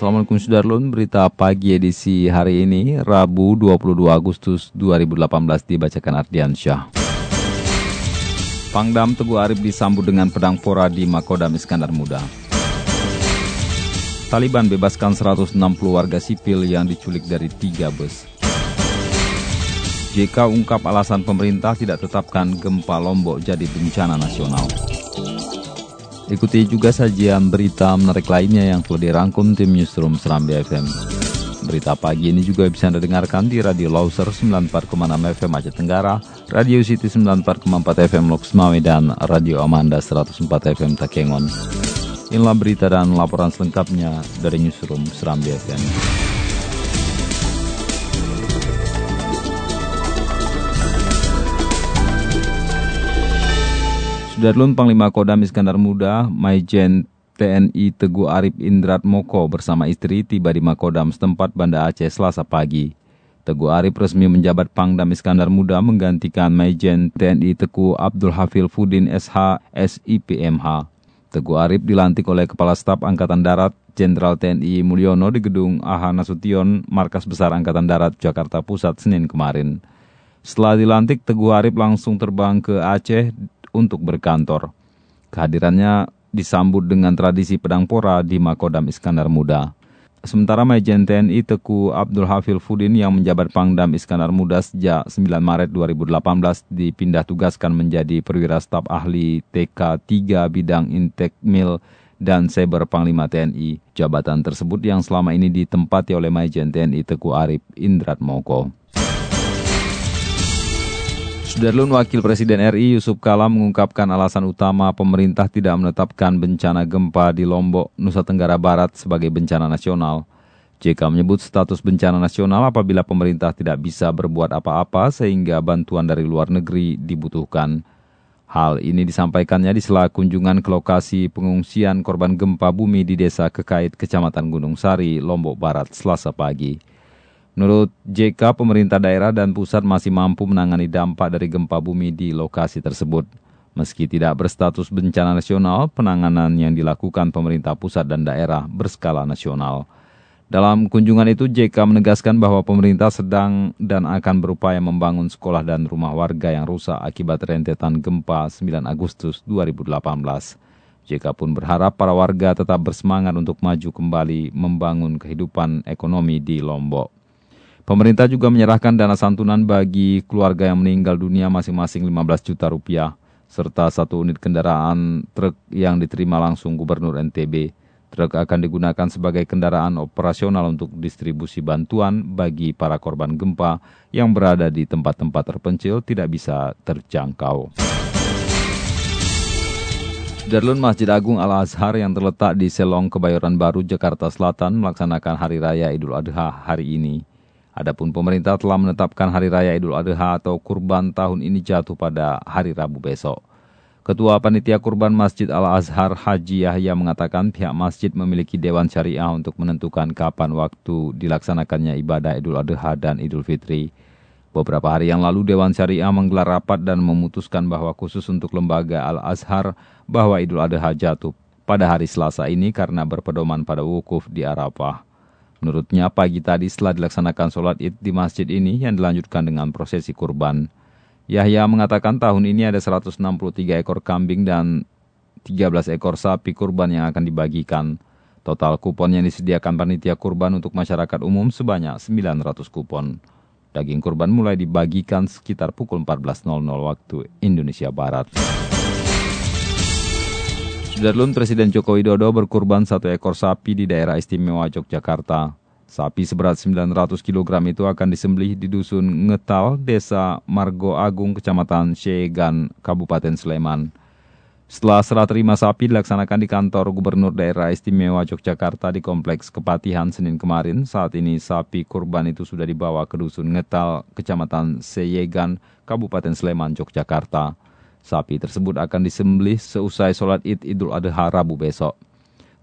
Assalamualaikum Sudarlun, berita pagi edisi hari ini, Rabu 22 Agustus 2018 dibacakan Ardian Syah. Pangdam Teguh Arif disambut dengan pedang pora di Makodam Iskandar Muda. Taliban bebaskan 160 warga sipil yang diculik dari tiga bus. JK ungkap alasan pemerintah tidak tetapkan gempa Lombok jadi bencana nasional. Ikuti juga sajian berita menarik lainnya yang telah dirangkum tim Newsroom Serambi FM. Berita pagi ini juga bisa Anda dengarkan di Radio Lauser 94,6 FM Aceh Tenggara, Radio City 94,4 FM Loks Mawai, dan Radio Amanda 104 FM Takengon. Inilah berita dan laporan selengkapnya dari Newsroom Serambi FM. Sudarlun Panglima Kodam Iskandar Muda, Maijen TNI Teguh Arif Indrat Moko bersama istri tiba di Makodam setempat Banda Aceh selasa pagi. Teguh Arif resmi menjabat Pangdam Iskandar Muda menggantikan Maijen TNI Teguh Abdul Hafil Fudin SH SIPMH. Teguh Arif dilantik oleh Kepala Staf Angkatan Darat Jenderal TNI Mulyono di gedung AH Nasution, Markas Besar Angkatan Darat Jakarta Pusat Senin kemarin. Setelah dilantik, Teguh Arif langsung terbang ke Aceh untuk berkantor. Kehadirannya disambut dengan tradisi pedang pora di Makodam Iskandar Muda. Sementara Majen TNI Teku Abdul Hafil Fudin yang menjabat Pangdam Iskandar Muda sejak 9 Maret 2018 dipindah tugaskan menjadi perwira staf ahli TK 3 bidang Intek Mil dan Seber Panglima TNI. Jabatan tersebut yang selama ini ditempati oleh Majen TNI Teku Arif Indrat Moko. Sudarlun Wakil Presiden RI Yusuf Kala mengungkapkan alasan utama pemerintah tidak menetapkan bencana gempa di Lombok, Nusa Tenggara Barat sebagai bencana nasional. JK menyebut status bencana nasional apabila pemerintah tidak bisa berbuat apa-apa sehingga bantuan dari luar negeri dibutuhkan. Hal ini disampaikannya di sela kunjungan ke lokasi pengungsian korban gempa bumi di Desa Kekait, Kecamatan Gunung Sari, Lombok Barat, selasa pagi. Menurut JK, pemerintah daerah dan pusat masih mampu menangani dampak dari gempa bumi di lokasi tersebut. Meski tidak berstatus bencana nasional, penanganan yang dilakukan pemerintah pusat dan daerah berskala nasional. Dalam kunjungan itu, JK menegaskan bahwa pemerintah sedang dan akan berupaya membangun sekolah dan rumah warga yang rusak akibat rentetan gempa 9 Agustus 2018. JK pun berharap para warga tetap bersemangat untuk maju kembali membangun kehidupan ekonomi di Lombok. Pemerintah juga menyerahkan dana santunan bagi keluarga yang meninggal dunia masing-masing 15 juta rupiah, serta satu unit kendaraan truk yang diterima langsung Gubernur NTB. Truk akan digunakan sebagai kendaraan operasional untuk distribusi bantuan bagi para korban gempa yang berada di tempat-tempat terpencil tidak bisa terjangkau. Darlun Masjid Agung Al-Azhar yang terletak di Selong, Kebayoran Baru, Jakarta Selatan melaksanakan Hari Raya Idul Adha hari ini. Adapun pemerintah telah menetapkan Hari Raya Idul Adha atau Kurban tahun ini jatuh pada hari Rabu besok. Ketua Panitia Kurban Masjid Al-Azhar Haji Yahya mengatakan pihak masjid memiliki Dewan Syariah untuk menentukan kapan waktu dilaksanakannya ibadah Idul Adha dan Idul Fitri. Beberapa hari yang lalu Dewan Syariah menggelar rapat dan memutuskan bahwa khusus untuk lembaga Al-Azhar bahwa Idul Adha jatuh pada hari Selasa ini karena berpedoman pada wukuf di Arafah. Menurutnya pagi tadi setelah dilaksanakan sholat id di masjid ini yang dilanjutkan dengan prosesi kurban. Yahya mengatakan tahun ini ada 163 ekor kambing dan 13 ekor sapi kurban yang akan dibagikan. Total kupon yang disediakan panitia kurban untuk masyarakat umum sebanyak 900 kupon. Daging kurban mulai dibagikan sekitar pukul 14.00 waktu Indonesia Barat. Sudarlun Presiden Joko Widodo berkurban satu ekor sapi di daerah istimewa Yogyakarta. Sapi seberat 900 kg itu akan disembelih di Dusun Ngetal, Desa Margo Agung, Kecamatan Syegan, Kabupaten Sleman. Setelah serah terima sapi dilaksanakan di kantor Gubernur Daerah Istimewa Yogyakarta di Kompleks Kepatihan Senin kemarin, saat ini sapi kurban itu sudah dibawa ke Dusun Ngetal, Kecamatan Seyegan, Kabupaten Sleman, Yogyakarta. Sapi tersebut akan disembelih seusai sholat id Idul Adha Rabu besok.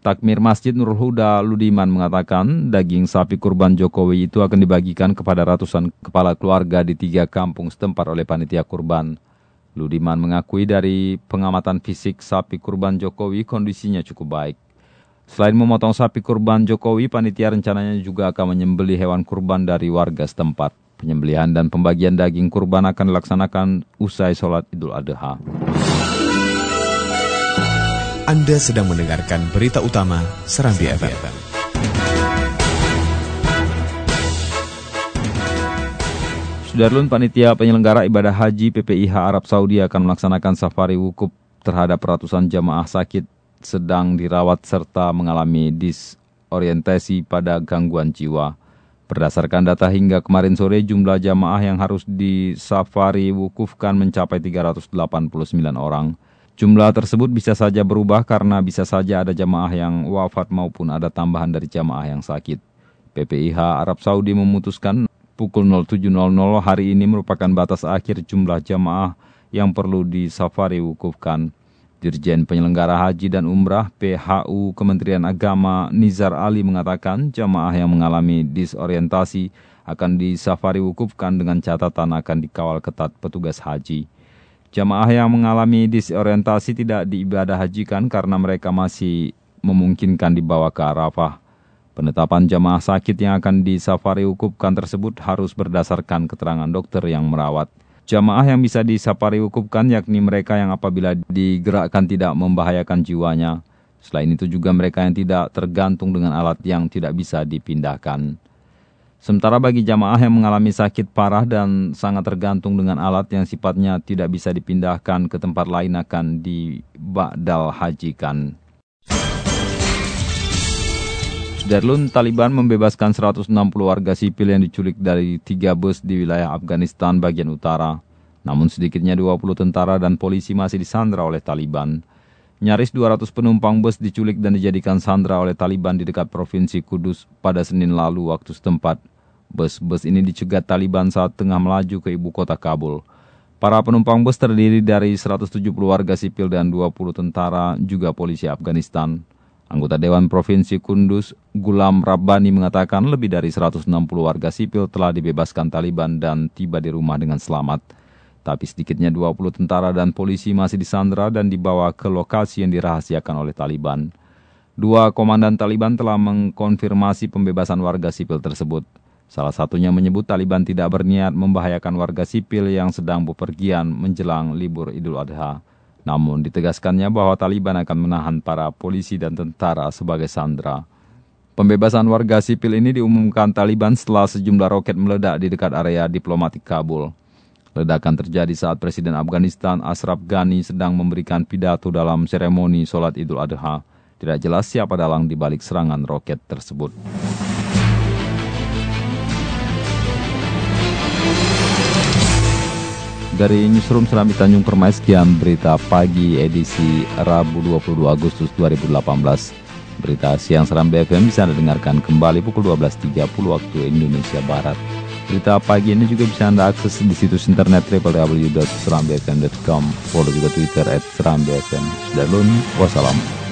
Takmir Masjid Nurul Huda Ludiman mengatakan daging sapi kurban Jokowi itu akan dibagikan kepada ratusan kepala keluarga di tiga kampung setempat oleh panitia kurban. Ludiman mengakui dari pengamatan fisik sapi kurban Jokowi kondisinya cukup baik. Selain memotong sapi kurban Jokowi, panitia rencananya juga akan menyembeli hewan kurban dari warga setempat. Penyembelihan dan pembagian daging kurban akan dilaksanakan usai sholat idul adha. Anda sedang mendengarkan berita utama Serambi FM. Sudarlun Panitia Penyelenggara Ibadah Haji PPIH Arab Saudi akan melaksanakan safari wukuf terhadap ratusan jamaah sakit sedang dirawat serta mengalami disorientasi pada gangguan jiwa. Berdasarkan data hingga kemarin sore, jumlah jamaah yang harus disafari wukufkan mencapai 389 orang. Jumlah tersebut bisa saja berubah karena bisa saja ada jamaah yang wafat maupun ada tambahan dari jamaah yang sakit. PPIH Arab Saudi memutuskan pukul 07.00 hari ini merupakan batas akhir jumlah jamaah yang perlu disafari wukufkan. Dirjen Penyelenggara Haji dan Umrah PHU Kementerian Agama Nizar Ali mengatakan jamaah yang mengalami disorientasi akan disafari wukufkan dengan catatan akan dikawal ketat petugas haji. Jamaah yang mengalami disorientasi tidak diibadah hajikan karena mereka masih memungkinkan dibawa ke Arafah. Penetapan jamaah sakit yang akan disafari ukupkan tersebut harus berdasarkan keterangan dokter yang merawat. Jamaah yang bisa disafari ukupkan yakni mereka yang apabila digerakkan tidak membahayakan jiwanya. Selain itu juga mereka yang tidak tergantung dengan alat yang tidak bisa dipindahkan. Sementara bagi jamaah yang mengalami sakit parah dan sangat tergantung dengan alat yang sifatnya tidak bisa dipindahkan ke tempat lain akan dibadal hajikan. Darlun, Taliban membebaskan 160 warga sipil yang diculik dari tiga bus di wilayah Afghanistan bagian utara. Namun sedikitnya 20 tentara dan polisi masih disandra oleh Taliban. Nyaris 200 penumpang bus diculik dan dijadikan sandra oleh Taliban di dekat Provinsi Kudus pada Senin lalu waktu setempat. Bus-bus ini dicegat Taliban saat tengah melaju ke ibu kota Kabul. Para penumpang bus terdiri dari 170 warga sipil dan 20 tentara juga polisi Afghanistan. Anggota Dewan Provinsi Kundus, Gulam Rabbani mengatakan lebih dari 160 warga sipil telah dibebaskan Taliban dan tiba di rumah dengan selamat. Tapi sedikitnya 20 tentara dan polisi masih disandra dan dibawa ke lokasi yang dirahasiakan oleh Taliban. Dua komandan Taliban telah mengkonfirmasi pembebasan warga sipil tersebut. Salah satunya menyebut Taliban tidak berniat membahayakan warga sipil yang sedang bepergian menjelang libur Idul Adha. Namun ditegaskannya bahwa Taliban akan menahan para polisi dan tentara sebagai sandera. Pembebasan warga sipil ini diumumkan Taliban setelah sejumlah roket meledak di dekat area diplomatik Kabul. Ledakan terjadi saat Presiden Afghanistan Ashraf Ghani sedang memberikan pidato dalam seremoni sholat idul adha. Tidak jelas siapa dalang di balik serangan roket tersebut. Dari Newsroom Serambi Tanjung Permai, sekian berita pagi edisi Rabu 22 Agustus 2018. Berita siang Seram BFM bisa Anda dengarkan kembali pukul 12.30 waktu Indonesia Barat. Berita pagi ini juga bisa Anda akses di situs internet www.serambfm.com. Follow juga Twitter at Seram BFM. Sudah wassalam.